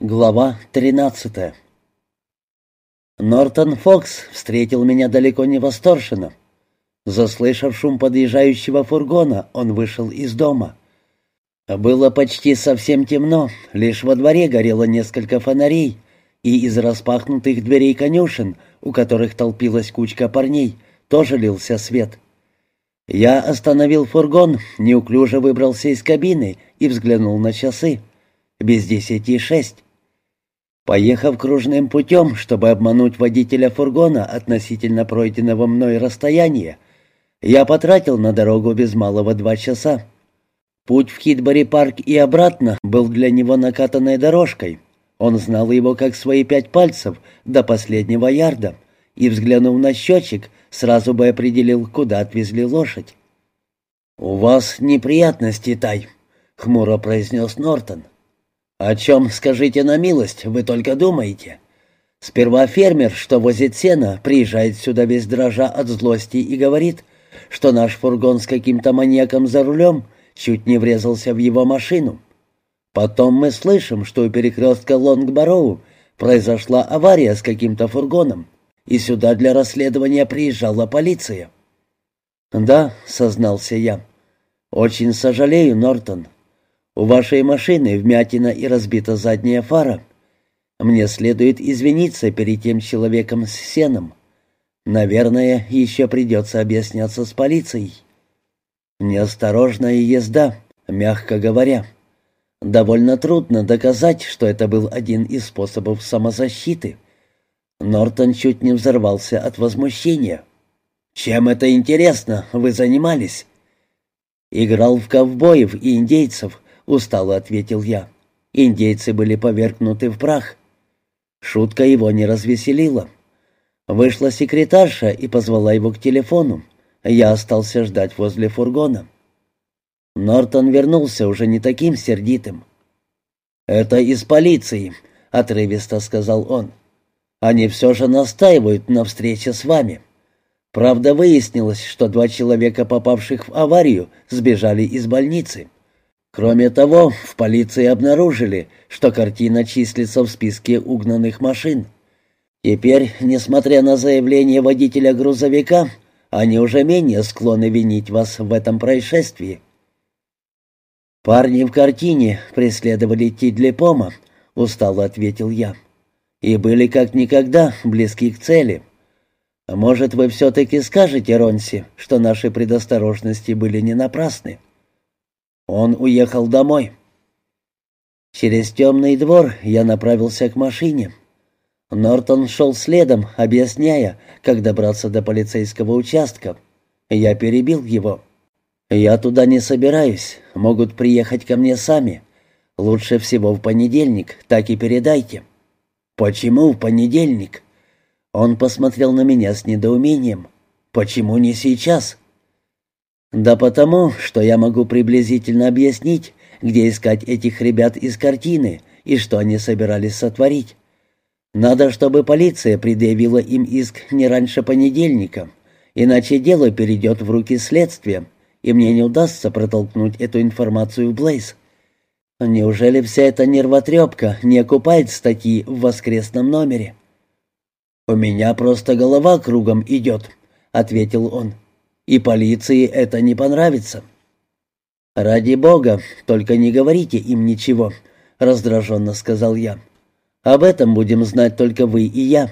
Глава 13 Нортон Фокс встретил меня далеко не восторженно. Заслышав шум подъезжающего фургона, он вышел из дома. Было почти совсем темно, лишь во дворе горело несколько фонарей, и из распахнутых дверей конюшен, у которых толпилась кучка парней, тоже лился свет. Я остановил фургон, неуклюже выбрался из кабины и взглянул на часы. Без десяти шесть. Поехав кружным путем, чтобы обмануть водителя фургона относительно пройденного мной расстояния, я потратил на дорогу без малого два часа. Путь в Хитбори-парк и обратно был для него накатанной дорожкой. Он знал его как свои пять пальцев до последнего ярда, и, взглянув на счетчик, сразу бы определил, куда отвезли лошадь. «У вас неприятности, Тай», — хмуро произнес Нортон. «О чем, скажите на милость, вы только думаете? Сперва фермер, что возит сено, приезжает сюда весь дрожа от злости и говорит, что наш фургон с каким-то маньяком за рулем чуть не врезался в его машину. Потом мы слышим, что у перекрестка Лонгбороу произошла авария с каким-то фургоном, и сюда для расследования приезжала полиция». «Да», — сознался я. «Очень сожалею, Нортон. У вашей машины вмятина и разбита задняя фара. Мне следует извиниться перед тем человеком с сеном. Наверное, еще придется объясняться с полицией. Неосторожная езда, мягко говоря. Довольно трудно доказать, что это был один из способов самозащиты. Нортон чуть не взорвался от возмущения. «Чем это интересно? Вы занимались?» «Играл в ковбоев и индейцев», — устало ответил я. Индейцы были повергнуты в прах. Шутка его не развеселила. Вышла секретарша и позвала его к телефону. Я остался ждать возле фургона. Нортон вернулся уже не таким сердитым. «Это из полиции», — отрывисто сказал он. «Они все же настаивают на встрече с вами. Правда, выяснилось, что два человека, попавших в аварию, сбежали из больницы. Кроме того, в полиции обнаружили, что картина числится в списке угнанных машин. Теперь, несмотря на заявление водителя грузовика, они уже менее склонны винить вас в этом происшествии. «Парни в картине преследовали Тидли Пома», — устало ответил я, — «и были как никогда близки к цели. Может, вы все-таки скажете Ронси, что наши предосторожности были не напрасны?» Он уехал домой. Через темный двор я направился к машине. Нортон шел следом, объясняя, как добраться до полицейского участка. Я перебил его. «Я туда не собираюсь. Могут приехать ко мне сами. Лучше всего в понедельник, так и передайте». «Почему в понедельник?» Он посмотрел на меня с недоумением. «Почему не сейчас?» Да потому, что я могу приблизительно объяснить, где искать этих ребят из картины и что они собирались сотворить. Надо, чтобы полиция предъявила им иск не раньше понедельника, иначе дело перейдет в руки следствия, и мне не удастся протолкнуть эту информацию в Блейз. Неужели вся эта нервотрепка не окупает статьи в воскресном номере? «У меня просто голова кругом идет», — ответил он и полиции это не понравится». «Ради бога, только не говорите им ничего», — раздраженно сказал я. «Об этом будем знать только вы и я.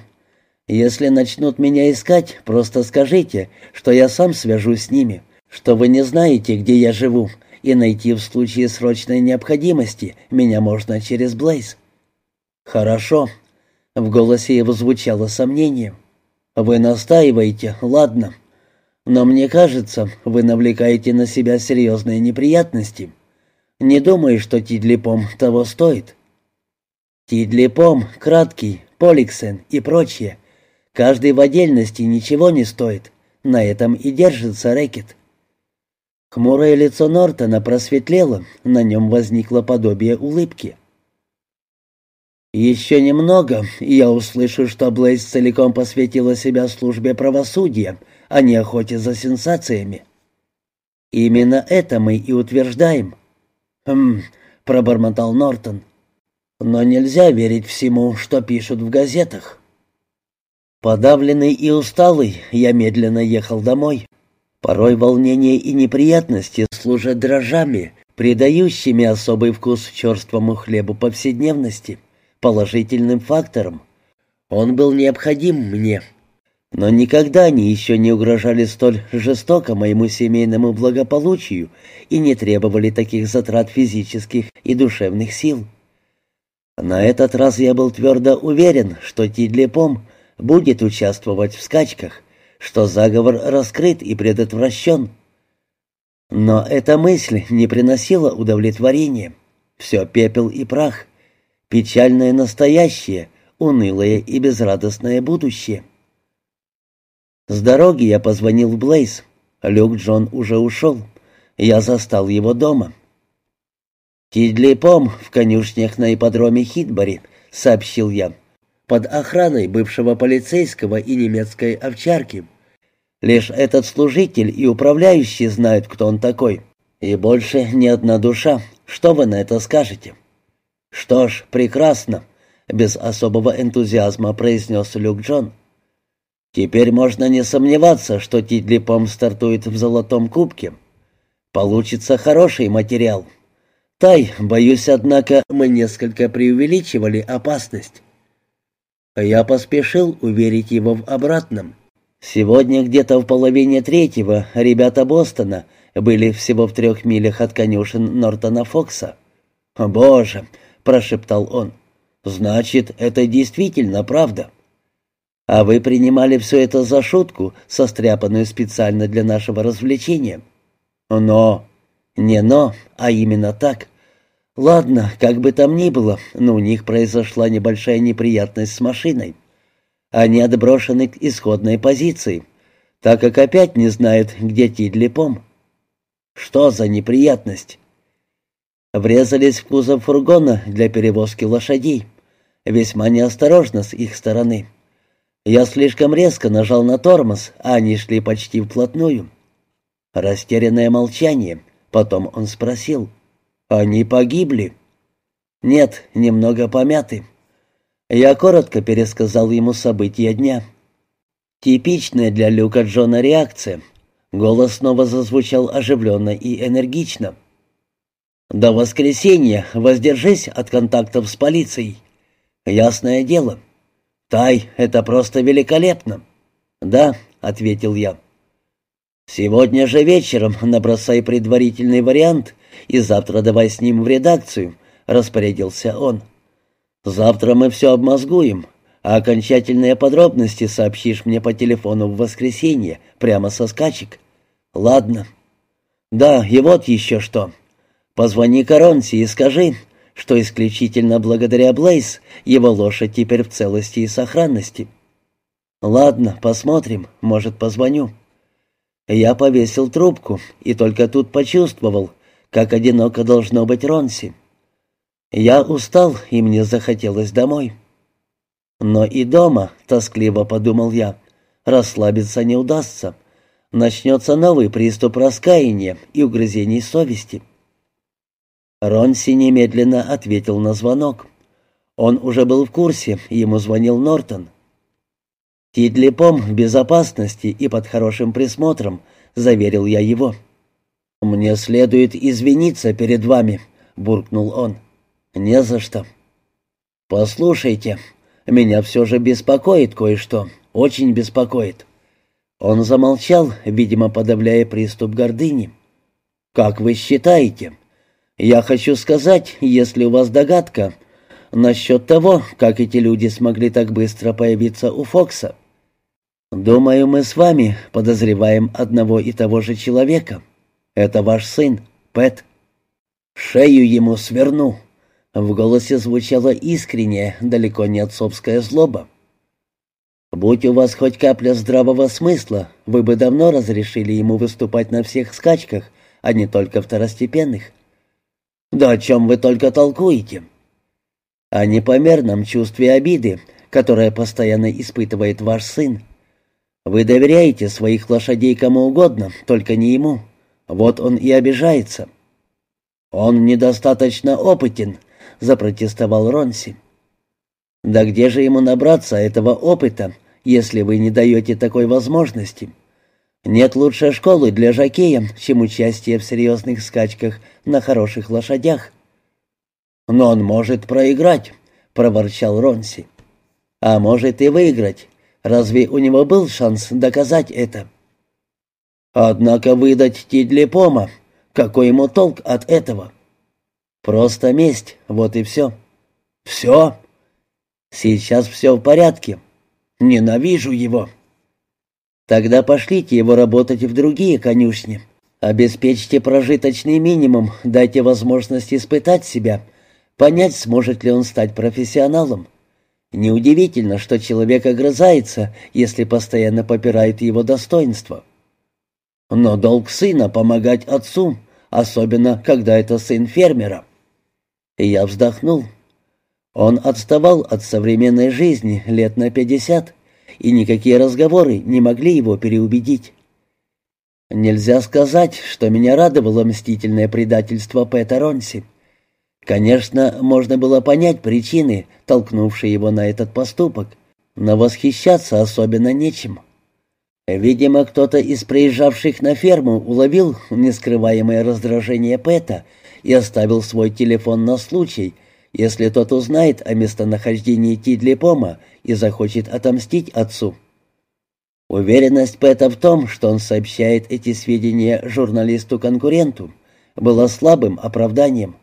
Если начнут меня искать, просто скажите, что я сам свяжусь с ними, что вы не знаете, где я живу, и найти в случае срочной необходимости меня можно через Блейз». «Хорошо», — в голосе его звучало сомнение. «Вы настаиваете, ладно». Но мне кажется, вы навлекаете на себя серьезные неприятности. Не думаю, что Тидлипом того стоит. Тидлипом, Краткий, Поликсен и прочее. Каждый в отдельности ничего не стоит. На этом и держится рэкет. Хмурое лицо Нортона просветлело, на нем возникло подобие улыбки. «Еще немного, и я услышу, что Блейз целиком посвятила себя службе правосудия», а не охоте за сенсациями. Именно это мы и утверждаем. Хм, пробормотал Нортон. Но нельзя верить всему, что пишут в газетах. Подавленный и усталый, я медленно ехал домой. Порой волнение и неприятности служат дрожжами, придающими особый вкус черствому хлебу повседневности, положительным фактором. Он был необходим мне, но никогда они еще не угрожали столь жестоко моему семейному благополучию и не требовали таких затрат физических и душевных сил. На этот раз я был твердо уверен, что Тидлипом будет участвовать в скачках, что заговор раскрыт и предотвращен. Но эта мысль не приносила удовлетворения. Все пепел и прах, печальное настоящее, унылое и безрадостное будущее. С дороги я позвонил в Блейз. Люк Джон уже ушел. Я застал его дома. «Тидли Пом в конюшнях на ипподроме Хитбори», — сообщил я под охраной бывшего полицейского и немецкой овчарки. Лишь этот служитель и управляющий знают, кто он такой. И больше ни одна душа. Что вы на это скажете?» «Что ж, прекрасно», — без особого энтузиазма произнес Люк Джон. «Теперь можно не сомневаться, что Тидлипом стартует в золотом кубке. Получится хороший материал. Тай, боюсь, однако, мы несколько преувеличивали опасность. Я поспешил уверить его в обратном. Сегодня где-то в половине третьего ребята Бостона были всего в трех милях от конюшен Нортона Фокса. «Боже!» — прошептал он. «Значит, это действительно правда. А вы принимали все это за шутку, состряпанную специально для нашего развлечения?» «Но...» «Не но, а именно так. Ладно, как бы там ни было, но у них произошла небольшая неприятность с машиной. Они отброшены к исходной позиции, так как опять не знают, где Тидли. Что за неприятность? Врезались в кузов фургона для перевозки лошадей. Весьма неосторожно с их стороны. Я слишком резко нажал на тормоз, а они шли почти вплотную. Растерянное молчание. Потом он спросил — «Они погибли?» «Нет, немного помяты». Я коротко пересказал ему события дня. Типичная для Люка Джона реакция. Голос снова зазвучал оживленно и энергично. «До воскресенья воздержись от контактов с полицией. Ясное дело. Тай, это просто великолепно». «Да», — ответил я. «Сегодня же вечером набросай предварительный вариант и завтра давай с ним в редакцию», — распорядился он. «Завтра мы все обмозгуем, а окончательные подробности сообщишь мне по телефону в воскресенье, прямо со скачек». «Ладно». «Да, и вот еще что. Позвони Коронси и скажи, что исключительно благодаря Блейз его лошадь теперь в целости и сохранности». «Ладно, посмотрим, может, позвоню». Я повесил трубку и только тут почувствовал, как одиноко должно быть Ронси. Я устал, и мне захотелось домой. Но и дома, тоскливо подумал я, расслабиться не удастся. Начнется новый приступ раскаяния и угрызений совести. Ронси немедленно ответил на звонок. Он уже был в курсе, ему звонил Нортон. «Тидлипом в безопасности и под хорошим присмотром», — заверил я его. «Мне следует извиниться перед вами», — буркнул он. «Не за что». «Послушайте, меня все же беспокоит кое-что, очень беспокоит». Он замолчал, видимо, подавляя приступ гордыни. «Как вы считаете? Я хочу сказать, если у вас догадка насчет того, как эти люди смогли так быстро появиться у Фокса. Думаю, мы с вами подозреваем одного и того же человека». Это ваш сын, Пэт. Шею ему сверну. В голосе звучала искренняя, далеко не отцовская злоба. Будь у вас хоть капля здравого смысла, вы бы давно разрешили ему выступать на всех скачках, а не только второстепенных. Да о чем вы только толкуете? О непомерном чувстве обиды, которое постоянно испытывает ваш сын. Вы доверяете своих лошадей кому угодно, только не ему. Вот он и обижается. Он недостаточно опытен, запротестовал Ронси. «Да где же ему набраться этого опыта, если вы не даете такой возможности? Нет лучшей школы для жокея, чем участие в серьезных скачках на хороших лошадях». «Но он может проиграть», — проворчал Ронси. «А может и выиграть. Разве у него был шанс доказать это?» «Однако выдать Тидлипома, какой ему толк от этого?» «Просто месть, вот и все». «Все?» «Сейчас все в порядке. Ненавижу его». «Тогда пошлите его работать в другие конюшни. Обеспечьте прожиточный минимум, дайте возможность испытать себя, понять, сможет ли он стать профессионалом. Неудивительно, что человек огрызается, если постоянно попирает его достоинство. Но долг сына — помогать отцу, особенно когда это сын фермера. И я вздохнул. Он отставал от современной жизни лет на пятьдесят, и никакие разговоры не могли его переубедить. Нельзя сказать, что меня радовало мстительное предательство Пэта Ронси. Конечно, можно было понять причины, толкнувшие его на этот поступок, но восхищаться особенно нечем. Видимо, кто-то из приезжавших на ферму уловил нескрываемое раздражение Пэта и оставил свой телефон на случай, если тот узнает о местонахождении Тидлипома и захочет отомстить отцу. Уверенность Пэта в том, что он сообщает эти сведения журналисту-конкуренту, была слабым оправданием.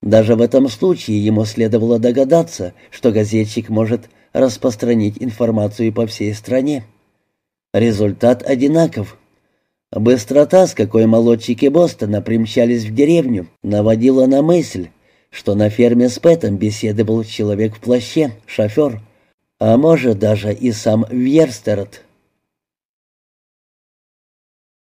Даже в этом случае ему следовало догадаться, что газетчик может распространить информацию по всей стране. Результат одинаков. Быстрота, с какой молодчики Бостона примчались в деревню, наводила на мысль, что на ферме с Пэтом беседовал человек в плаще, шофер, а может даже и сам Вьерстерот.